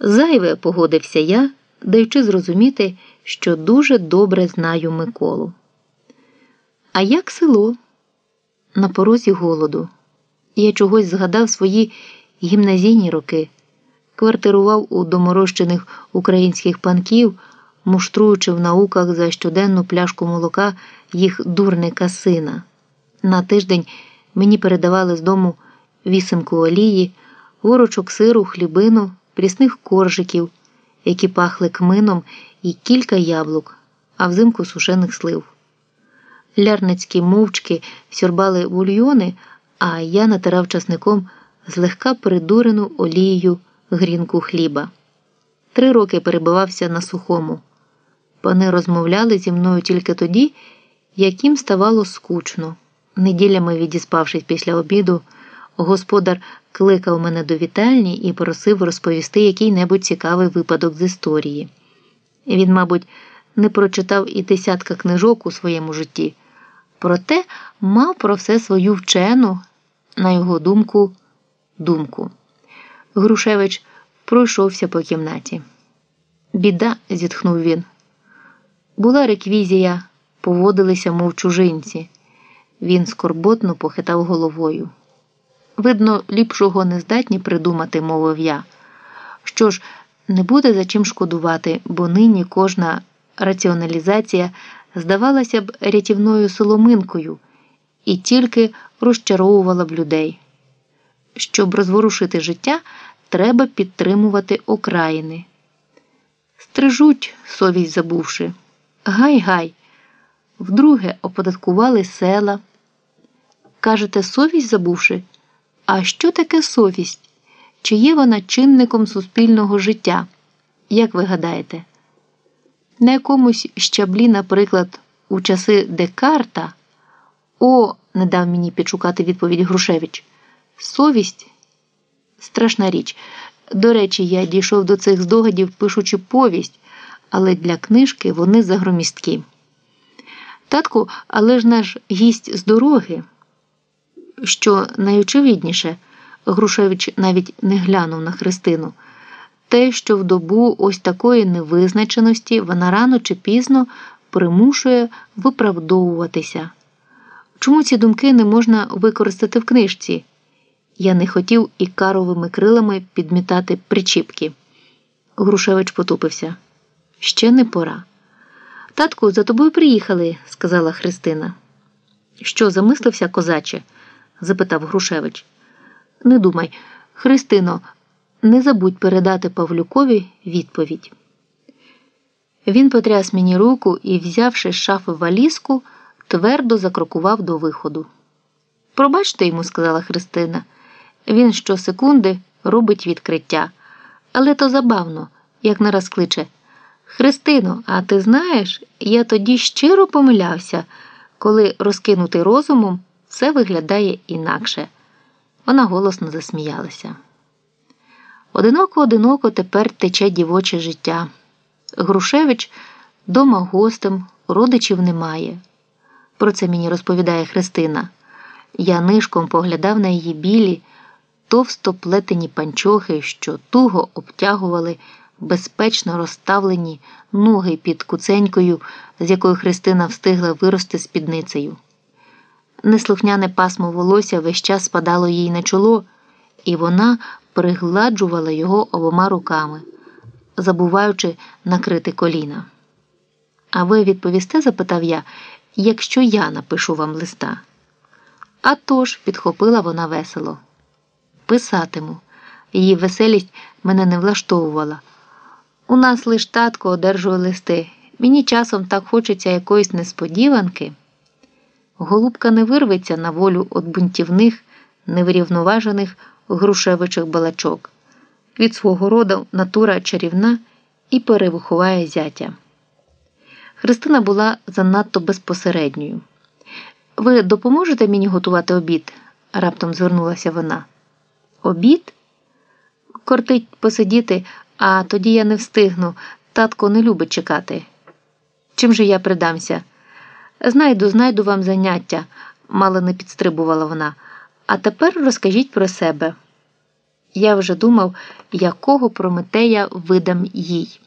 Зайве погодився я, даючи зрозуміти, що дуже добре знаю Миколу. А як село? На порозі голоду. Я чогось згадав свої гімназійні роки, квартирував у доморощених українських панків, муштруючи в науках за щоденну пляшку молока їх дурника сина. На тиждень мені передавали з дому вісимку олії, ворочок сиру, хлібину, прісних коржиків, які пахли кмином, і кілька яблук, а взимку сушених слив. Лярницькі мовчки сьорбали бульйони, а я натирав часником злегка придурену олією грінку хліба. Три роки перебивався на сухому. Пани розмовляли зі мною тільки тоді, як їм ставало скучно. Неділями відіспавшись після обіду, господар кликав мене до вітальні і просив розповісти який-небудь цікавий випадок з історії. Він, мабуть, не прочитав і десятка книжок у своєму житті, проте мав про все свою вчену, на його думку, думку. Грушевич пройшовся по кімнаті. Біда, зітхнув він. Була реквізія, поводилися, мов чужинці. Він скорботно похитав головою. Видно, ліпшого не здатні придумати, мовив я. Що ж, не буде за чим шкодувати, бо нині кожна раціоналізація здавалася б рятівною соломинкою і тільки розчаровувала б людей. Щоб розворушити життя, треба підтримувати окраїни. Стрижуть, совість забувши. Гай-гай. Вдруге оподаткували села. Кажете, совість забувши? А що таке совість? Чи є вона чинником суспільного життя? Як ви гадаєте? На якомусь щаблі, наприклад, у часи Декарта, о, не дав мені підшукати відповідь Грушевич, совість страшна річ. До речі, я дійшов до цих здогадів, пишучи повість, але для книжки вони загромісткі. Татку, але ж наш гість з дороги. Що найочевидніше, Грушевич навіть не глянув на Христину, те, що в добу ось такої невизначеності вона рано чи пізно примушує виправдовуватися. Чому ці думки не можна використати в книжці? Я не хотів і каровими крилами підмітати причіпки. Грушевич потупився. Ще не пора. Татку, за тобою приїхали, сказала Христина. Що замислився, козаче? Запитав Грушевич. Не думай, Христино, не забудь передати Павлюкові відповідь. Він потряс мені руку і, взявши з шафи валізку, твердо закрокував до виходу. Пробачте йому, сказала Христина. Він щосекунди робить відкриття. Але то забавно, як нараз кличе. Христино, а ти знаєш, я тоді щиро помилявся, коли розкинутий розумом все виглядає інакше. Вона голосно засміялася. Одиноко, одиноко тепер тече дівоче життя. Грушевич дома гостем, родичів немає. Про це мені розповідає Христина. Я нишком поглядав на її білі, товсто плетені панчохи, що туго обтягували безпечно розставлені ноги під куценькою, з якою Христина встигла вирости спідницею. Неслухняне пасмо волосся весь час спадало їй на чоло, і вона пригладжувала його обома руками, забуваючи накрити коліна. А ви відповісте, запитав я, якщо я напишу вам листа. «А тож», – підхопила вона весело. Писатиму. Її веселість мене не влаштовувала. У нас лиш татко одержує листи. Мені часом так хочеться якоїсь несподіванки. Голубка не вирветься на волю від бунтівних, неврівноважених грушевичих балачок. Від свого роду натура чарівна і перевиховає зятя. Христина була занадто безпосередньою. Ви допоможете мені готувати обід? раптом звернулася вона. Обід? Кортить посидіти, а тоді я не встигну. Татко не любить чекати. Чим же я придамся? Знайду, знайду вам заняття, мало не підстрибувала вона. А тепер розкажіть про себе. Я вже думав, якого Прометея видам їй.